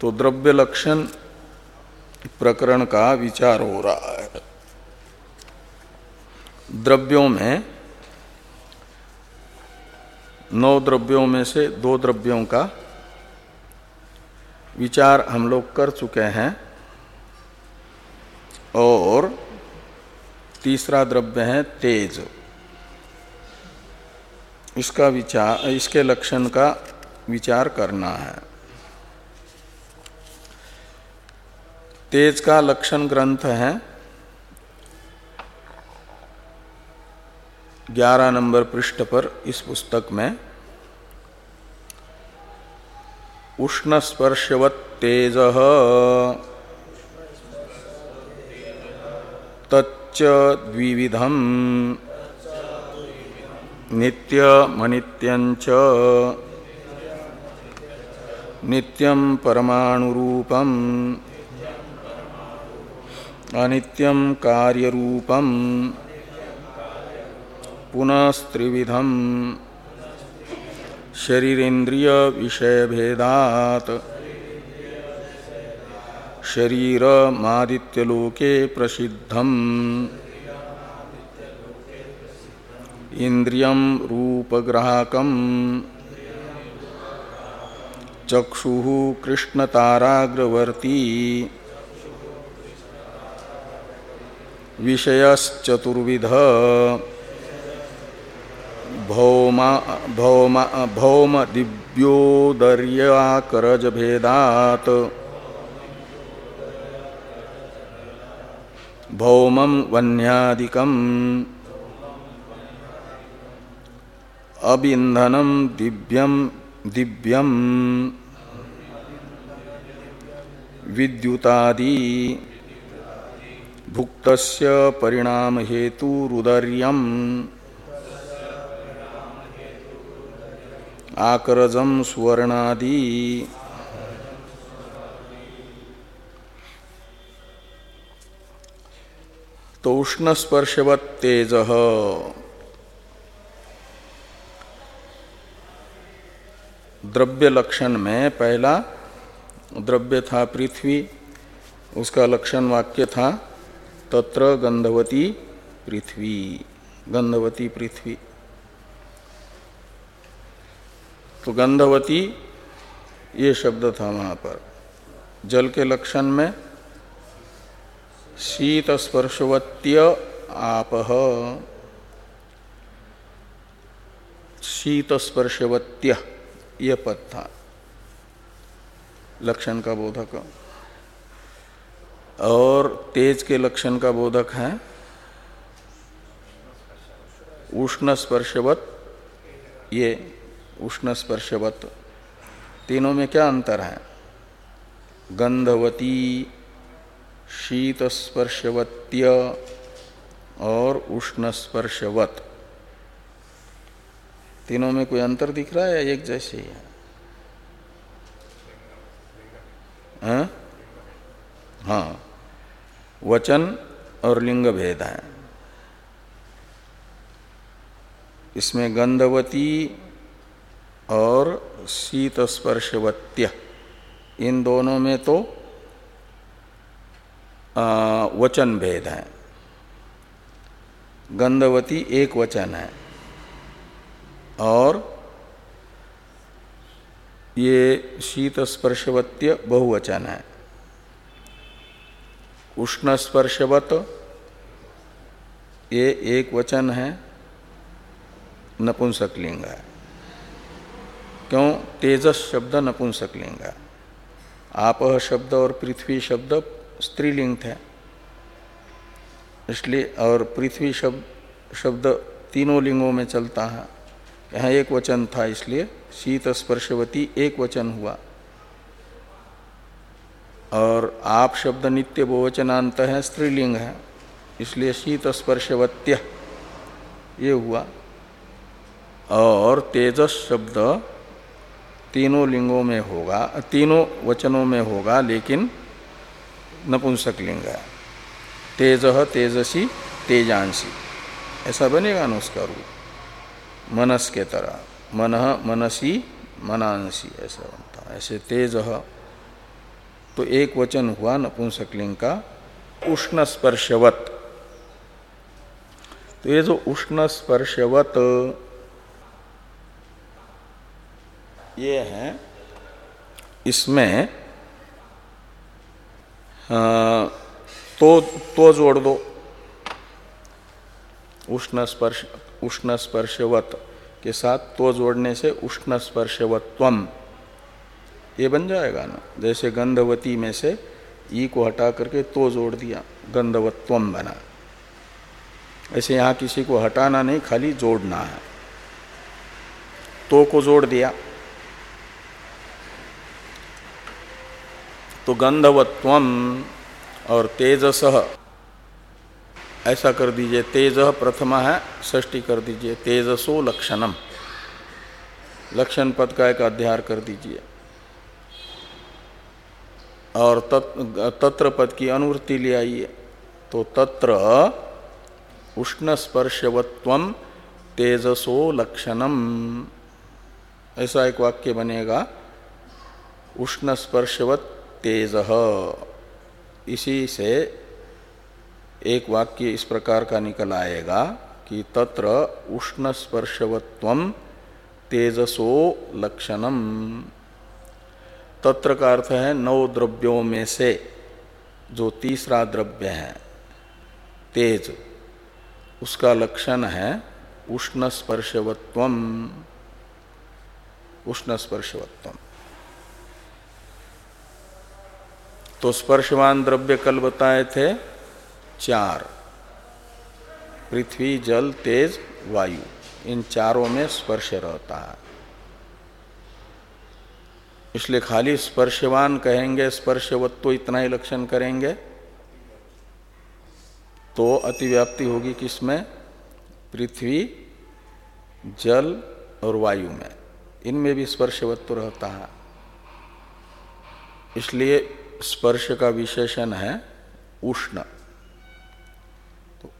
तो द्रव्य लक्षण प्रकरण का विचार हो रहा है। द्रव्यों में, नौ द्रव्यों में से दो द्रव्यों का विचार हम लोग कर चुके हैं और तीसरा द्रव्य है तेज। इसका विचार, इसके लक्षण का विचार करना है। तेज का लक्षण ग्रंथ है। ग्यारह नंबर पृष्ठ पर इस पुस्तक में, उष्ण स्पर्शवत तेज, तच्च द्विविधम नित्यमनित्यंच नित्यं परमाणुरूपम्। अनित्यं कार्यरूपम् पुनस्त्रिविधम। शरीरेन्द्रिय विषय भेदात शरीर मादित्यलोके प्रसिद्धम। इंद्रिय रूपग्राहकम। चक्षु कृष्णताराग्रवर्ती। विषयश्चतुर्विध। भौम भौम भौम दिव्योदर्याकरज भेदात भौमम वन्यादिकम। अबिंधनम दिव्यम दिव्यम। विद्युतादि भुक्तस्य परिणाम हेतु रुदर्यम। आकरजम सुवर्णादि। तो उष्ण स्पर्शवत तेज द्रव्य लक्षण में पहला, द्रव्य था पृथ्वी, उसका लक्षण वाक्य था तत्र गंधवती पृथ्वी। गंधवती पृथ्वी। तो गंधवती, ये शब्द था वहाँ पर। जल के लक्षण में शीत स्पर्शवत्य आप शीत स्पर्शवत्य ये पद था। लक्षण का बोधक। और तेज के लक्षण का बोधक है। उष्ण स्पर्शवत ये उष्ण स्पर्शवत तीनों में क्या अंतर है? गंधवती शीत स्पर्शवत्य और उष्ण स्पर्शवत तीनों में कोई अंतर दिख रहा है या एक जैसे ही है? हाँ, हाँ। वचन और लिंग भेद है। इसमें गंधवती और शीत स्पर्शवत्य इन दोनों में तो आ, वचन भेद है। गंधवती एक वचन है। और ये शीत स्पर्शवत्य बहुवचन है। उष्ण स्पर्शवत ये एक वचन है नपुंसक लिंग है क्यों? तेजस शब्द नपुंसक लिंग है आप शब्द और पृथ्वी शब्द स्त्रीलिंग थे इसलिए और पृथ्वी शब्द शब्द तीनों लिंगों में चलता है। यहाँ एक वचन था, इसलिए शीत स्पर्शवती एक वचन हुआ। और आप शब्द नित्य बहुवचनांत है, स्त्रीलिंग है, इसलिए शीत स्पर्शवत्य, ये हुआ। और तेजस शब्द तीनों लिंगों में होगा, तीनों वचनों में होगा, लेकिन नपुंसक लिंग है। तेज तेजसी, तेजांसी, ऐसा बनेगा ना उसका रूप, मनस के तरह। मन मनसी, मनांसी, ऐसा बनता ऐसे तेज तो एक वचन हुआ नपुंसकलिंग का उष्ण स्पर्शवत तो ये जो उष्ण स्पर्शवत ये है, इसमें तो तो जोड़ दो। उष्ण स्पर्श उष्ण स्पर्शवत के साथ तो जोड़ने से उष्ण स्पर्शवत्वम ये बन जाएगा ना। जैसे गंधवती में से ई को हटा करके तो जोड़ दिया, गंधवत्वम बना। ऐसे यहाँ किसी को हटाना नहीं, खाली जोड़ना है। तो को जोड़ दिया। तो गंधवत्वम और तेजस, ऐसा कर दीजिए, तेज प्रथमा है षष्टी कर दीजिए, तेजसो लक्षणम। लक्षण पद का एक अध्यार कर दीजिए। और तत्, तत्र पद की अनुवृत्ति ले आइए। तो तत्र उष्ण स्पर्शवत्व तेजसो लक्षणम। ऐसा एक वाक्य बनेगा। उष्ण स्पर्शवत तेज। इसी से एक वाक्य इस प्रकार का निकल आएगा कि तत्र उष्ण स्पर्शवत्व तेजसो लक्षणम। तत्र का अर्थ है नौ द्रव्यों में से जो तीसरा द्रव्य है, तेज। उसका लक्षण है उष्ण स्पर्शवत्व उष्ण स्पर्शवत्व तो स्पर्शवान द्रव्य कल बताए थे, चार। पृथ्वी, जल, तेज, वायु। इन चारों में स्पर्श रहता है। इसलिए खाली स्पर्शवान कहेंगे स्पर्शवत्व तो इतना ही लक्षण करेंगे तो अतिव्याप्ति होगी किसमें? पृथ्वी जल और वायु में। इनमें भी स्पर्शवत्व रहता है। इसलिए स्पर्श का विशेषण है उष्ण। तो,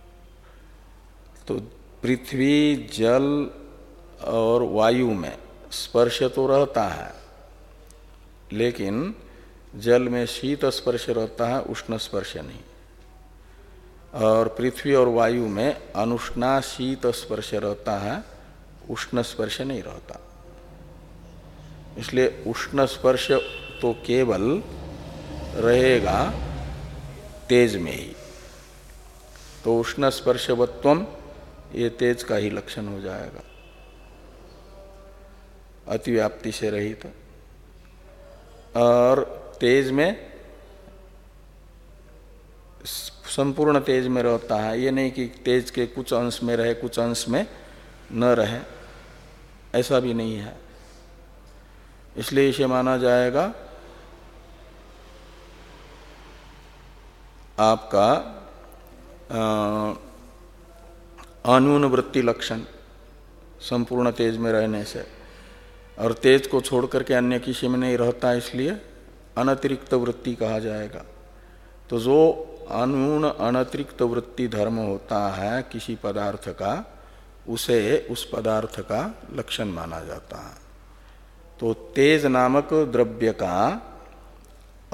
तो पृथ्वी जल और वायु में स्पर्श तो रहता है। लेकिन जल में शीत स्पर्श रहता है, उष्ण स्पर्श नहीं। और पृथ्वी और वायु में अनुष्णा शीत स्पर्श रहता है, उष्ण स्पर्श नहीं रहता। इसलिए उष्ण स्पर्श तो केवल रहेगा तेज में ही। तो उष्ण स्पर्शवत्व ये तेज का ही लक्षण हो जाएगा। अतिव्याप्ति से रहित। और तेज में संपूर्ण तेज में रहता है। ये नहीं कि तेज के कुछ अंश में रहे, कुछ अंश में न रहे। ऐसा भी नहीं है। इसलिए इसे माना जाएगा आपका अन्यून वृत्ति लक्षण संपूर्ण तेज में रहने से। और तेज को छोड़ करके अन्य किसी में नहीं रहता, इसलिए अनतिरिक्त वृत्ति कहा जाएगा। तो जो अनून अनतिरिक्त वृत्ति धर्म होता है, किसी पदार्थ का, उसे उस पदार्थ का लक्षण माना जाता है। तो तेज नामक द्रव्य का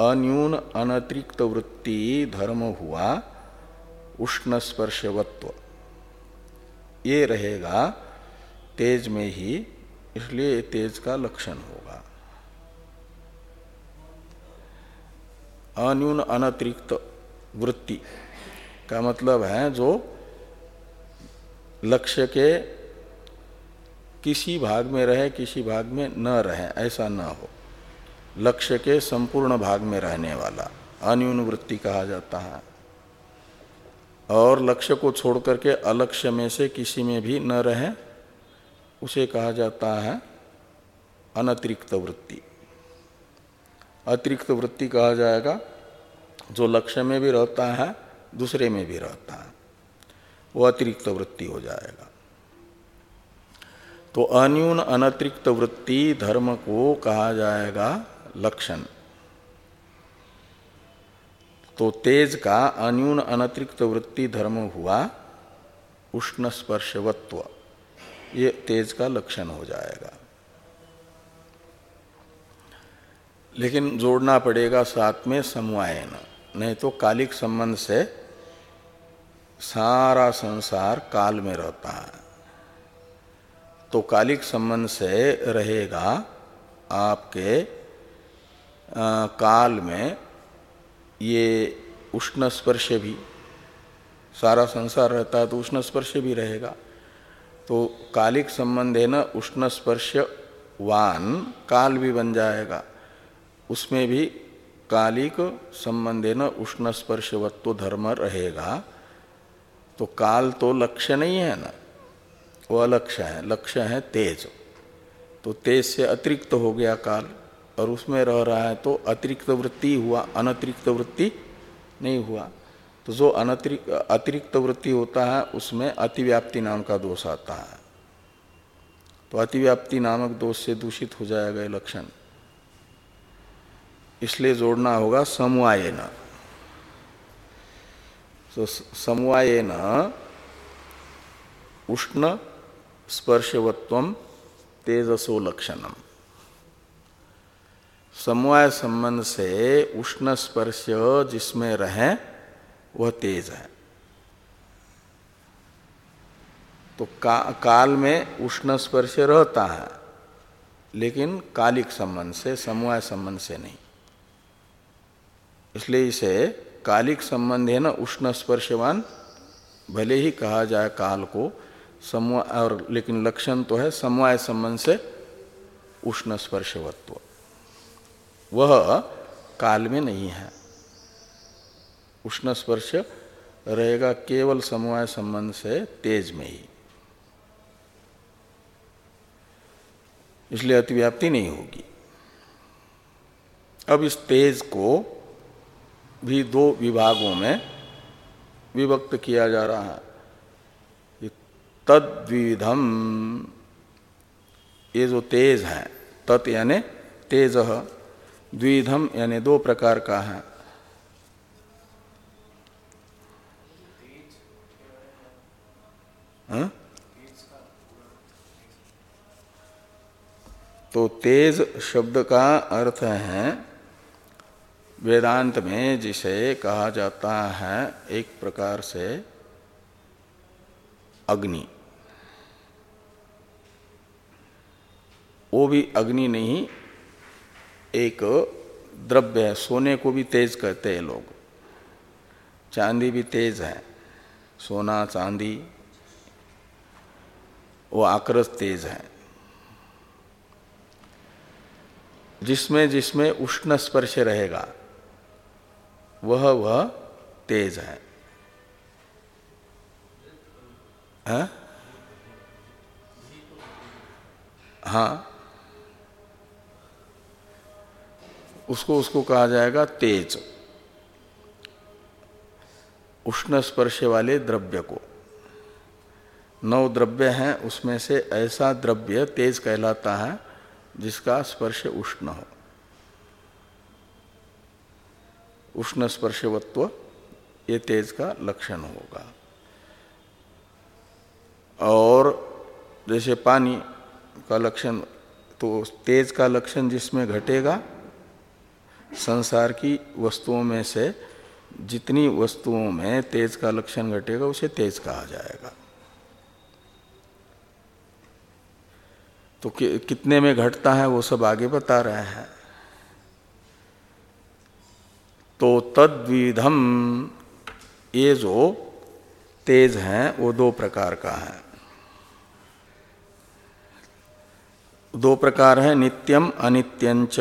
अन्यून अनतिरिक्त वृत्ति धर्म हुआ उष्ण स्पर्शवत्व ये रहेगा तेज में ही इसलिए तेज का लक्षण होगा। अन्यून अनतिरिक्त वृत्ति का मतलब है जो लक्ष्य के किसी भाग में रहे, किसी भाग में न रहे, ऐसा न हो। लक्ष्य के संपूर्ण भाग में रहने वाला, अन्यून वृत्ति कहा जाता है। और लक्ष्य को छोड़ करके अलक्ष्य में से किसी में भी न रहे उसे कहा जाता है अनतिरिक्त वृत्ति। अतिरिक्त वृत्ति कहा जाएगा, जो लक्ष्य में भी रहता है, दूसरे में भी रहता है, वो अतिरिक्त वृत्ति हो जाएगा। तो अन्यून अनतिरिक्त वृत्ति धर्म को कहा जाएगा लक्षण। तो तेज का अन्यून अनतिरिक्त वृत्ति धर्म हुआ उष्ण स्पर्शवत्व ये तेज का लक्षण हो जाएगा। लेकिन जोड़ना पड़ेगा साथ में समवायन नहीं तो कालिक संबंध से सारा संसार काल में रहता है। तो कालिक संबंध से रहेगा आपके आ, काल में ये उष्ण स्पर्श भी। सारा संसार रहता है तो उष्ण स्पर्श भी रहेगा। तो कालिक संबंध है न उष्ण स्पर्श वान, काल भी बन जाएगा। उसमें भी कालिक संबंध न उष्ण स्पर्शवत्व धर्म रहेगा। तो काल तो लक्ष्य नहीं है ना? वो अलक्ष्य है, लक्ष्य है तेज। तो तेज से अतिरिक्त हो गया काल, और उसमें रह रहा है तो अतिरिक्त वृत्ति हुआ, अनतिरिक्त वृत्ति नहीं हुआ। तो जो अनतिरिक्त अतिरिक्त वृत्ति होता है, उसमें अतिव्याप्ति नाम का दोष आता है। तो अतिव्याप्ति नामक दोष से दूषित हो जाएगा ये लक्षण। इसलिए जोड़ना होगा समवायन तो न उष्ण स्पर्शवत्व तेजसो लक्षणम समवाय संबंध से उष्ण स्पर्श जिसमें रहे वह तेज है। तो का, काल में उष्ण स्पर्श रहता है लेकिन कालिक संबंध से समवाय संबंध से नहीं। इसलिए इसे कालिक संबंध है ना उष्ण स्पर्शवान भले ही कहा जाए काल को समवाय और लेकिन लक्षण तो है समवाय संबंध से उष्ण स्पर्शवत्व। वह काल में नहीं है। उष्ण स्पर्श रहेगा केवल समवाय संबंध से तेज में ही। इसलिए अतिव्याप्ति नहीं होगी। अब इस तेज को भी दो विभागों में विभक्त किया जा रहा है। तद्विधम ये जो तेज है, तत् यानी तेज द्विधम यानी दो प्रकार का है। हा? तो तेज शब्द का अर्थ है, वेदांत में जिसे कहा जाता है, एक प्रकार से अग्नि वो भी अग्नि नहीं, एक द्रव्य है, सोने को भी तेज कहते हैं लोग चांदी भी तेज है, सोना, चांदी वो आक्रस तेज है। जिसमें जिसमें उष्ण स्पर्श रहेगा, वह वह तेज है। हा? हाँ। उसको उसको कहा जाएगा तेज। उष्ण स्पर्श वाले द्रव्य को। नौ द्रव्य हैं, उसमें से ऐसा द्रव्य तेज कहलाता है, जिसका स्पर्श उष्ण हो। उष्ण स्पर्शवत्व, ये तेज का लक्षण होगा। और जैसे पानी का लक्षण तो तेज का लक्षण जिसमें घटेगा, संसार की वस्तुओं में से जितनी वस्तुओं में तेज का लक्षण घटेगा, उसे तेज कहा जाएगा। तो कि, कितने में घटता है वो सब आगे बता रहे हैं। तो तद्विधम ये जो तेज है वो दो प्रकार का है। दो प्रकार है नित्यम अनित्यंच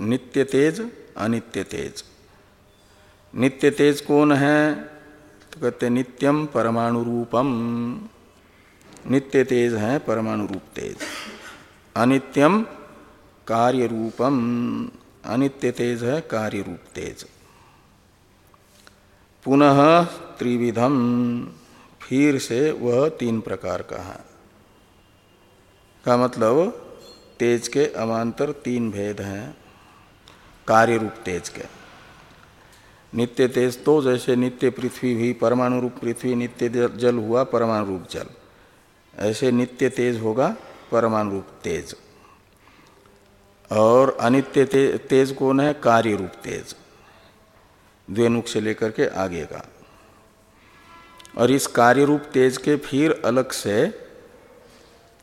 नित्य तेज अनित्य तेज। नित्य तेज कौन है? तो कहते नित्यम परमाणु रूपम। नित्य तेज है परमाणु रूप तेज। अनित्यम कार्य रूपम अनित्य तेज है कार्य रूप तेज। पुनः त्रिविधम। फिर से वह तीन प्रकार का है। का मतलब तेज के अमांतर तीन भेद हैं कार्य रूप तेज के। नित्य तेज तो जैसे नित्य पृथ्वी हुई परमाणु रूप पृथ्वी, नित्य जल हुआ परमाणु रूप जल। ऐसे नित्य तेज होगा परमाणु रूप तेज। और अनित्य ते, तेज कौन है? कार्य रूप तेज। द्वेनुक से लेकर के आगे का। और इस कार्य रूप तेज के फिर अलग से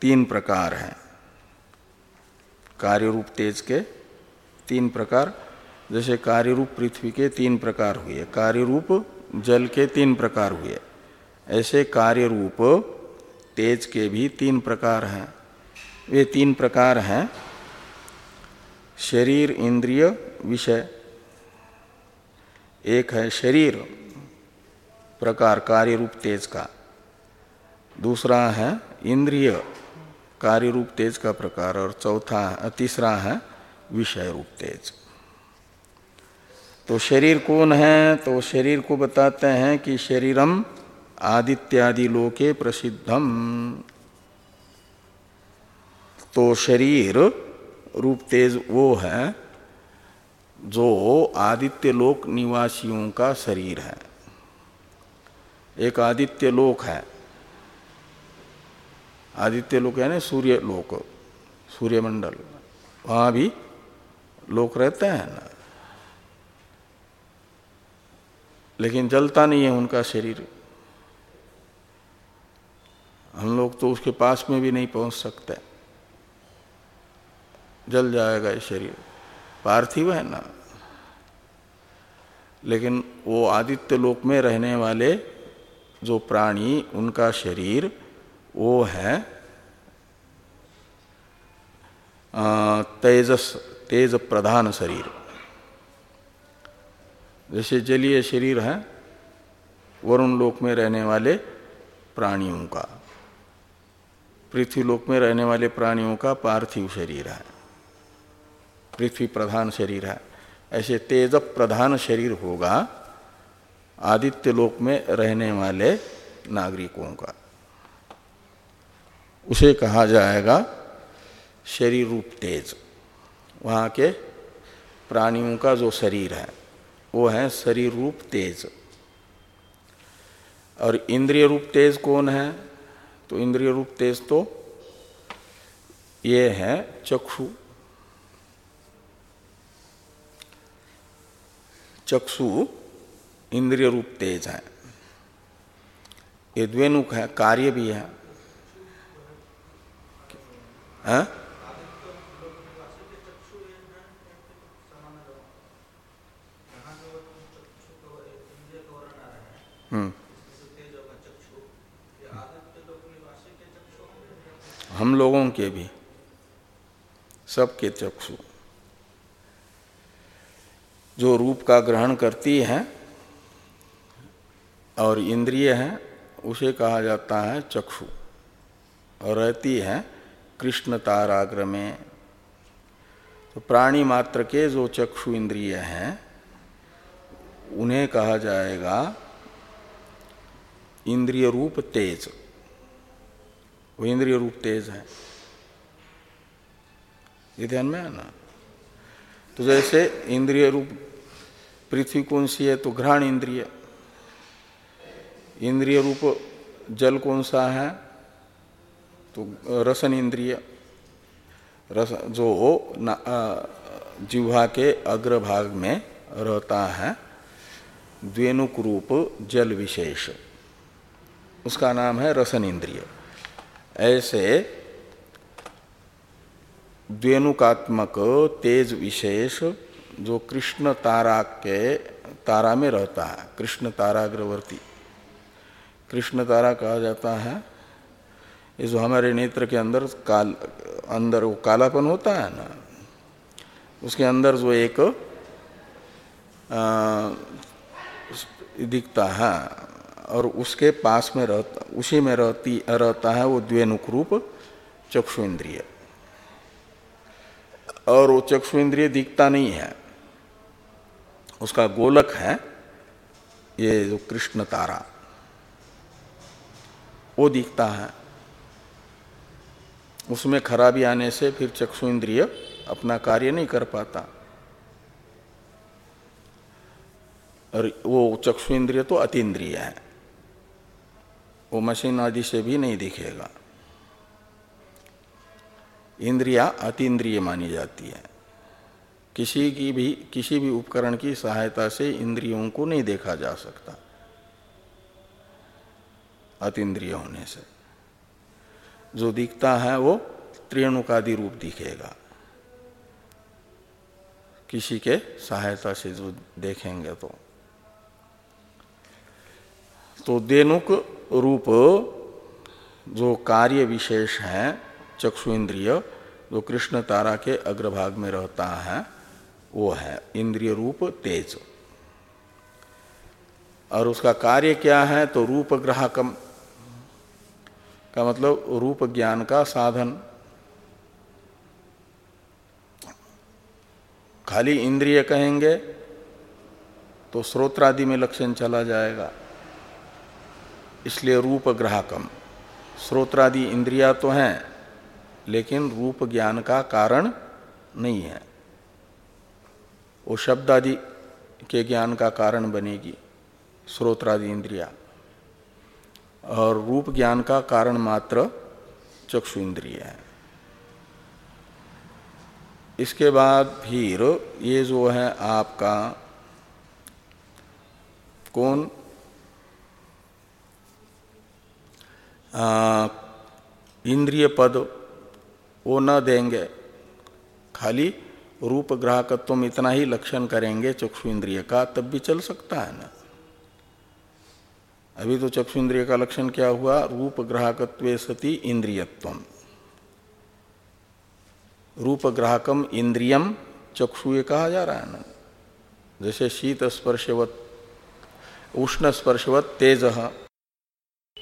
तीन प्रकार हैं। कार्य रूप तेज के तीन प्रकार जैसे कार्य रूप पृथ्वी के तीन प्रकार हुए कार्य रूप जल के तीन प्रकार हुए। ऐसे कार्य रूप तेज के भी तीन प्रकार हैं। वे तीन प्रकार हैं। शरीर इंद्रिय विषय। एक है शरीर, प्रकार कार्य रूप तेज का। दूसरा है इंद्रिय कार्य रूप तेज का प्रकार। और चौथा तीसरा है विषय रूप तेज। तो शरीर कौन है? तो शरीर को बताते हैं कि शरीरम आदित्यादि लोके प्रसिद्धम। तो शरीर रूप तेज वो है, जो आदित्य लोक निवासियों का शरीर है। एक आदित्य लोक है। आदित्य लोक है ना सूर्य लोक सूर्यमंडल। वहाँ भी लोक रहते हैं ना। लेकिन जलता नहीं है उनका शरीर। हम लोग तो उसके पास में भी नहीं पहुँच सकते। जल जाएगा ये शरीर। पार्थिव है ना। लेकिन वो आदित्य लोक में रहने वाले जो प्राणी, उनका शरीर, वो है तेजस, तेज प्रधान शरीर। जैसे जलीय शरीर है, वरुण लोक में रहने वाले प्राणियों का। पृथ्वी लोक में रहने वाले प्राणियों का पार्थिव शरीर है। पृथ्वी प्रधान शरीर है। ऐसे तेज प्रधान शरीर होगा आदित्य लोक में रहने वाले नागरिकों का। उसे कहा जाएगा शरीर रूप तेज। वहाँ के प्राणियों का जो शरीर है, वो है शरीर रूप तेज। और इंद्रिय रूप तेज कौन है? तो इंद्रिय रूप तेज तो ये है चक्षु। चक्षु इंद्रिय रूप तेज है। ये द्वेनुक है, कार्य भी है। हा? हम्म। हम लोगों के भी सबके चक्षु। जो रूप का ग्रहण करती है और इंद्रिय है, उसे कहा जाता है चक्षु। और रहती है कृष्ण ताराग्र में तो प्राणी मात्र के जो चक्षु इंद्रिय हैं, उन्हें कहा जाएगा इंद्रिय रूप तेज। वो इंद्रिय रूप तेज है। ये ध्यान में है ना तो जैसे इंद्रिय रूप पृथ्वी कौन सी है तो घ्राण इंद्रिय। इंद्रिय रूप जल कौन सा है तो रसन इंद्रिय। रस जो जिह्वा के अग्रभाग में रहता है द्वेनुक रूप जल विशेष। उसका नाम है रसन इंद्रिय। ऐसे द्वेनुकात्मक तेज विशेष जो कृष्ण तारा के तारा में रहता है कृष्ण ताराग्रवर्ती। कृष्ण तारा कहा जाता है ये जो हमारे नेत्र के अंदर काल अंदर वो कालापन होता है ना उसके अंदर जो एक आ, दिखता है। और उसके पास में रहता उसी में रहती, रहता है वो द्वेनुक रूप चक्षु इंद्रिय और वो चक्षु इंद्रिय दिखता नहीं है। उसका गोलक है, ये जो कृष्ण तारा, वो दिखता है। उसमें खराबी आने से फिर चक्षु इंद्रिय अपना कार्य नहीं कर पाता। और वो चक्षु इंद्रिय तो अतीन्द्रिय है। वो मशीन आदि से भी नहीं दिखेगा। इंद्रिया अतीन्द्रिय मानी जाती है। किसी की भी, किसी भी उपकरण की सहायता से इंद्रियों को नहीं देखा जा सकता। अतिद्रिय होने से। जो दिखता है वो त्रियणुकादि रूप दिखेगा। किसी के सहायता से जो देखेंगे तो। तो देनुक रूप जो कार्य विशेष है चक्षु इंद्रिय जो कृष्ण तारा के अग्रभाग में रहता है, वो है इंद्रिय रूप तेज। और उसका कार्य क्या है तो रूप ग्राहकम, का मतलब रूप ज्ञान का साधन। खाली इंद्रिय कहेंगे तो स्रोत्रादि में लक्षण चला जाएगा। इसलिए रूप ग्राहकम। स्रोत्रादि इंद्रिया तो हैं, लेकिन रूप ज्ञान का कारण नहीं है। वो शब्द आदि के ज्ञान का कारण बनेगी, स्रोत्रादि इंद्रिया। और रूप ज्ञान का कारण मात्र चक्षु इंद्रिय है। इसके बाद फिर ये जो है आपका, कौन? इंद्रिय पद वो न देंगे। खाली रूप ग्राहकत्व में इतना ही लक्षण करेंगे चक्षु इंद्रिय का, तब भी चल सकता है ना। अभी तो चक्षु इंद्रिय का लक्षण क्या हुआ? रूप ग्राहकत्व सती इंद्रियत्व रूप ग्राहकम इंद्रियम चक्षु कहा जा रहा है ना। जैसे शीत स्पर्शवत, उष्ण स्पर्शवत तेज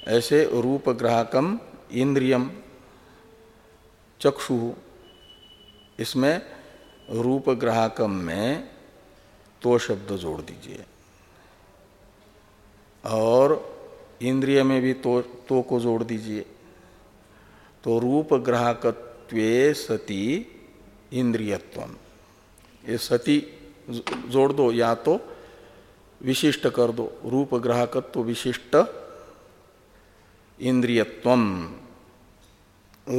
ऐसे रूप ग्राहकम इंद्रियम चक्षु। इसमें रूप ग्राहकम में तो शब्द जोड़ दीजिए। और इंद्रिय में भी तो तो को जोड़ दीजिए। तो रूप ग्राहकत्व सती इंद्रियत्व ये सती जोड़ दो या तो विशिष्ट कर दो। रूप ग्राहकत्व विशिष्ट इंद्रियत्व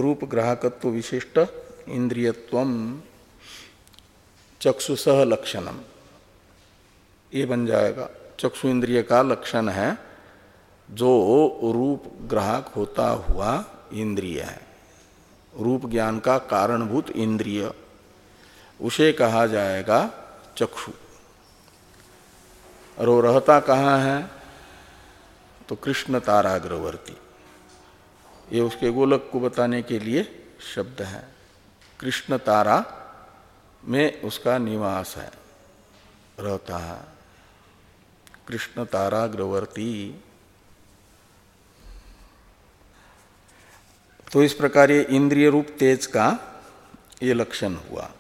रूप ग्राहकत्व विशिष्ट इंद्रियत्व चक्षुसह लक्षणम। ये बन जाएगा। चक्षु इंद्रिय का लक्षण है, जो रूप ग्राहक होता हुआ इंद्रिय है। रूप ज्ञान का कारणभूत इंद्रिय। उसे कहा जाएगा चक्षु। और वो रहता कहाँ है? तो कृष्ण ताराग्रवर्ती। ये उसके गोलक को बताने के लिए शब्द है। कृष्ण तारा में उसका निवास है, रहता है। कृष्ण तारा ग्रवर्ती तो इस प्रकार ये इंद्रिय रूप तेज का ये लक्षण हुआ।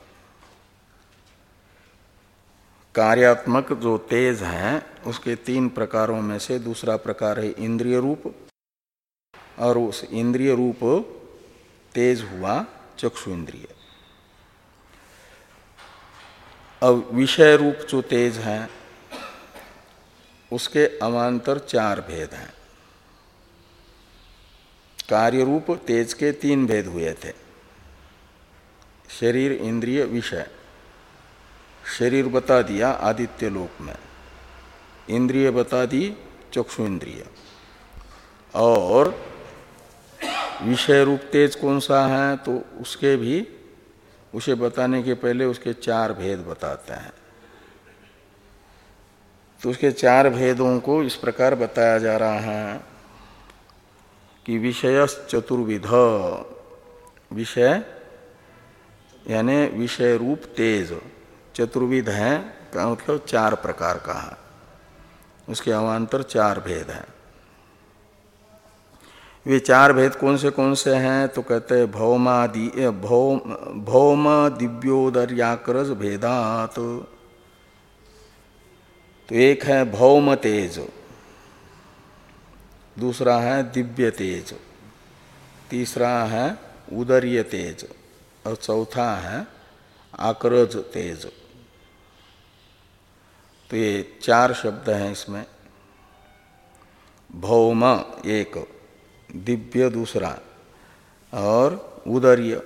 कार्यात्मक जो तेज है, उसके तीन प्रकारों में से दूसरा प्रकार है इंद्रिय रूप और उस इंद्रिय रूप तेज हुआ, चक्षु इंद्रिय। अब विषय रूप जो तेज है, उसके अमांतर चार भेद हैं। कार्य रूप तेज के तीन भेद हुए थे। शरीर, इंद्रिय, विषय। शरीर बता दिया आदित्य लोक में। इंद्रिय बता दी चक्षु इंद्रिय। और विषय रूप तेज कौन सा है तो उसके भी, उसे बताने के पहले उसके चार भेद बताते हैं। तो उसके चार भेदों को इस प्रकार बताया जा रहा है कि विषय चतुर्विध। विषय, यानी विषय रूप तेज। चतुर्विध है, का मतलब चार प्रकार का है। उसके अवान्तर चार भेद हैं। वे चार भेद कौन से कौन से हैं? तो कहते हैं भौमादि भौम भौम दिव्योदर्याक्रज भेदात। तो एक है भौम तेज दूसरा है दिव्य तेज तीसरा है उदर्य तेज और चौथा है आक्रज तेज तो ये चार शब्द हैं इसमें। भौम एक दिव्य दूसरा और उदर्य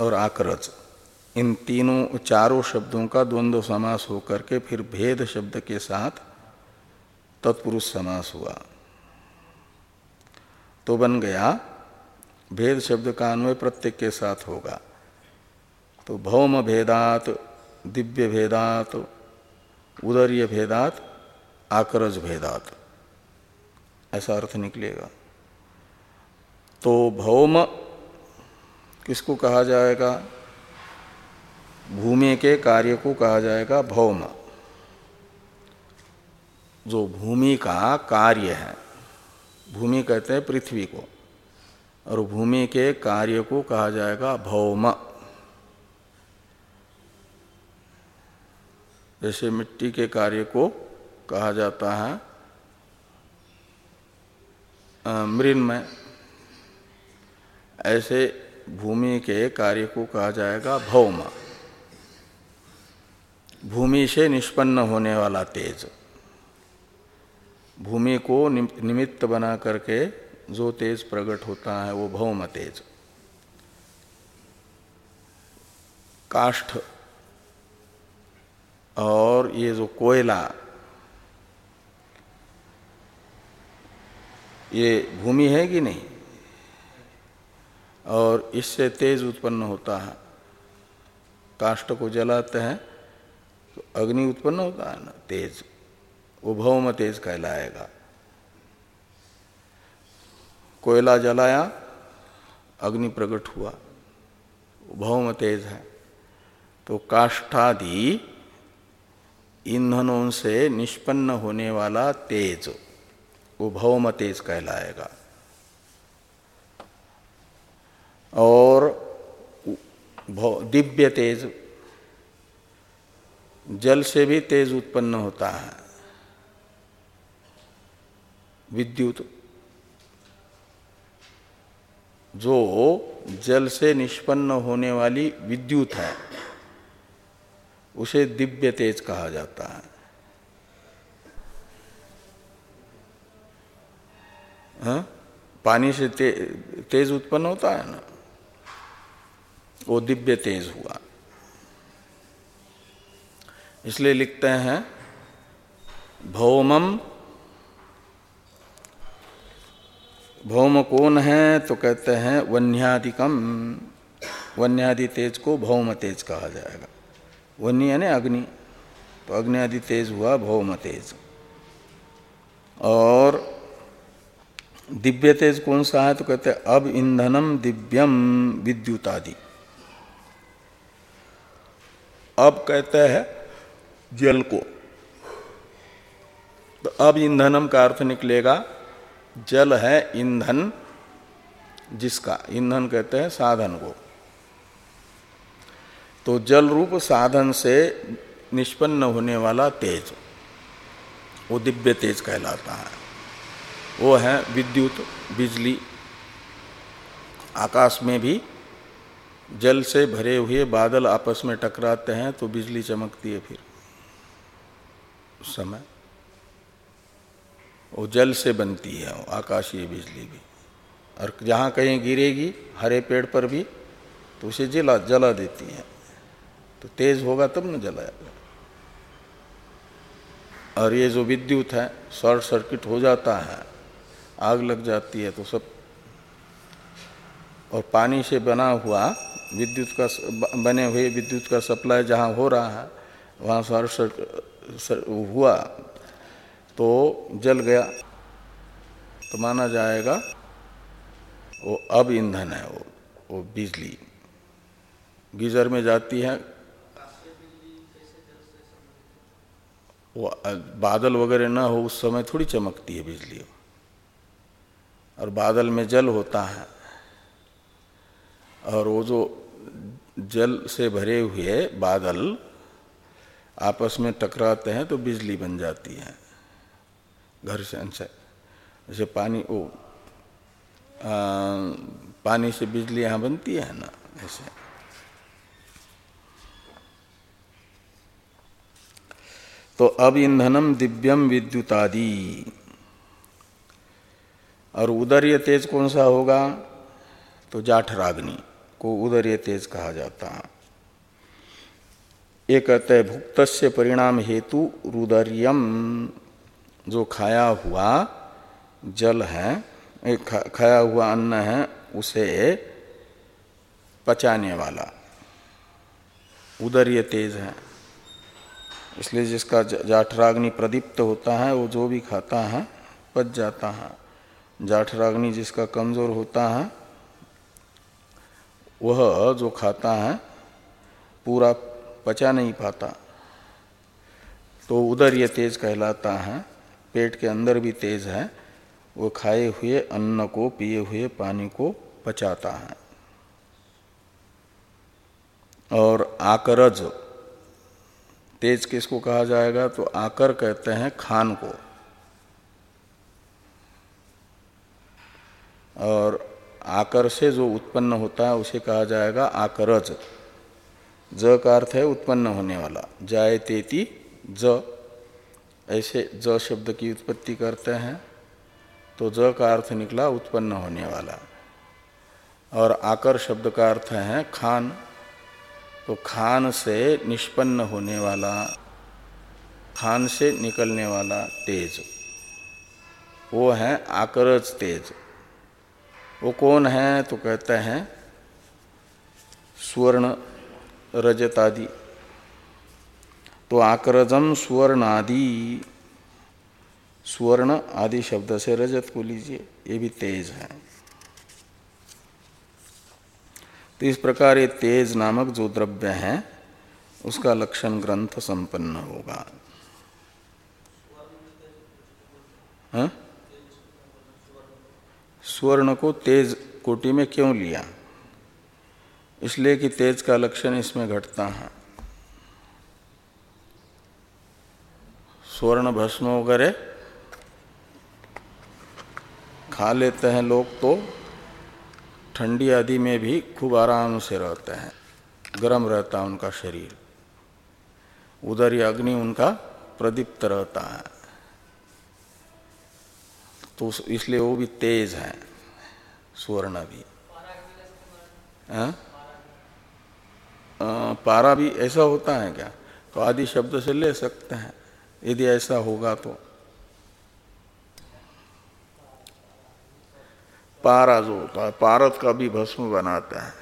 और आक्रज इन तीनों चारों शब्दों का द्वंद्व समास होकर के फिर भेद शब्द के साथ तत्पुरुष समास हुआ। तो बन गया, भेद शब्द का अन्वय प्रत्येक के साथ होगा। तो भौम भेदात, दिव्य भेदात, उदर्य भेदात आकरज भेदात। ऐसा अर्थ निकलेगा। तो भौम, किसको कहा जाएगा? भूमि के कार्य को कहा जाएगा भौम। जो भूमि का कार्य है, भूमि कहते हैं पृथ्वी को, और भूमि के कार्य को कहा जाएगा भौम। जैसे मिट्टी के कार्य को कहा जाता है मृन्मय। ऐसे भूमि के कार्य को कहा जाएगा भौम। भूमि से निष्पन्न होने वाला तेज। भूमि को निमित्त बना करके जो तेज प्रकट होता है वो भौम तेज। काष्ठ और ये जो कोयला, ये भूमि है कि नहीं? और इससे तेज उत्पन्न होता है। काष्ठ को जलाते हैं तो अग्नि उत्पन्न होता है ना, तेज। वो भौम तेज कहलाएगा। कोयला जलाया, अग्नि प्रकट हुआ। भौम तेज है। तो काष्ठादि ईंधनों से निष्पन्न होने वाला तेज, वो भौम तेज कहलाएगा। और दिव्य तेज जल से भी तेज उत्पन्न होता है। विद्युत जो जल से निष्पन्न होने वाली विद्युत है उसे दिव्य तेज कहा जाता है। हा? पानी से ते, तेज उत्पन्न होता है ना? वो दिव्य तेज हुआ। इसलिए लिखते हैं, भौमम भौम कौन है? तो कहते हैं, वन्यादिकम वन्यादि तेज को भौम तेज कहा जाएगा। वन्य यानी अग्नि। तो अग्नि आदि तेज हुआ, भौम तेज। और दिव्य तेज कौन सा है? तो कहते हैं, अब ईंधनम दिव्यम विद्युत आदि अब कहते हैं जल को। तो अब ईंधनम का अर्थ निकलेगा, जल है ईंधन, जिसका ईंधन कहते हैं साधन को। तो जल रूप साधन से निष्पन्न होने वाला तेज, वो दिव्य तेज कहलाता है। वो है विद्युत, बिजली, आकाश में भी जल से भरे हुए बादल आपस में टकराते हैं तो बिजली चमकती है फिर। उस समय। वो जल से बनती है आकाशीय बिजली भी। और जहाँ कहीं गिरेगी, हरे पेड़ पर भी तो उसे जला जला देती है। तो तेज होगा तब न जलाएगा और ये जो विद्युत है, शॉर्ट सर्किट हो जाता है, आग लग जाती है तो सब और पानी से बना हुआ विद्युत का बने हुए विद्युत का सप्लाई जहाँ हो रहा है, वहाँ सर्किट हुआ तो जल गया। तो माना जाएगा, वो अब ईंधन है, वो वो बिजली। गीजर में जाती है। वो बादल वगैरह ना हो, उस समय थोड़ी चमकती है बिजली। और बादल में जल होता है। और वो जो जल से भरे हुए बादल आपस में टकराते हैं तो बिजली बन जाती है। घर से जैसे पानी ओ आ, पानी से बिजली यहाँ बनती है ना ऐसे। तो अब ईंधनम दिव्यम विद्युतादि। और उदर्य तेज कौन सा होगा? तो जाठराग्नि। को उदर्य तेज कहा जाता है। ये कहते हैं भुक्त परिणाम हेतु रुदर्यम जो खाया हुआ जल है खा, खाया हुआ अन्न है उसे पचाने वाला। उदर्य तेज है। इसलिए जिसका जाठराग्नि प्रदीप्त होता है वो जो भी खाता है पच जाता है। जाठराग्नि जिसका कमज़ोर होता है वह जो खाता है, पूरा पचा नहीं पाता। तो उधर ये तेज कहलाता है, पेट के अंदर भी तेज है, वो खाए हुए अन्न को, पिए हुए पानी को पचाता है। और आकरज, तेज किसको कहा जाएगा? तो आकर कहते हैं खान को। और आकर से जो उत्पन्न होता है, उसे कहा जाएगा आकरज। ज का अर्थ है उत्पन्न होने वाला। जाय तेती ज। ऐसे ज शब्द की उत्पत्ति करते हैं तो ज का अर्थ निकला उत्पन्न होने वाला। और आकर शब्द का अर्थ है खान। तो खान से निष्पन्न होने वाला, खान से निकलने वाला तेज। वो है आकरज तेज। वो कौन है तो कहते हैं स्वर्ण रजत आदि तो आक्रजम स्वर्ण आदि स्वर्ण आदि शब्द से रजत को लीजिए, ये भी तेज है। तो इस प्रकार ये तेज नामक जो द्रव्य है, उसका लक्षण ग्रंथ संपन्न होगा। हा? स्वर्ण को तेज कोटि में क्यों लिया? इसलिए कि तेज का लक्षण इसमें घटता है। स्वर्ण भस्म वगैरह खा लेते हैं लोग तो ठंडी आदि में भी खूब आराम से रहते हैं। गर्म रहता है उनका शरीर। उधर ही अग्नि उनका प्रदीप्त रहता है। तो इसलिए वो भी तेज है। सुवर्ण भी। आ? आ, पारा भी ऐसा होता है क्या? तो आदि शब्द से ले सकते हैं। यदि ऐसा होगा तो। पारा जो होता है पारत का भी भस्म बनाता है।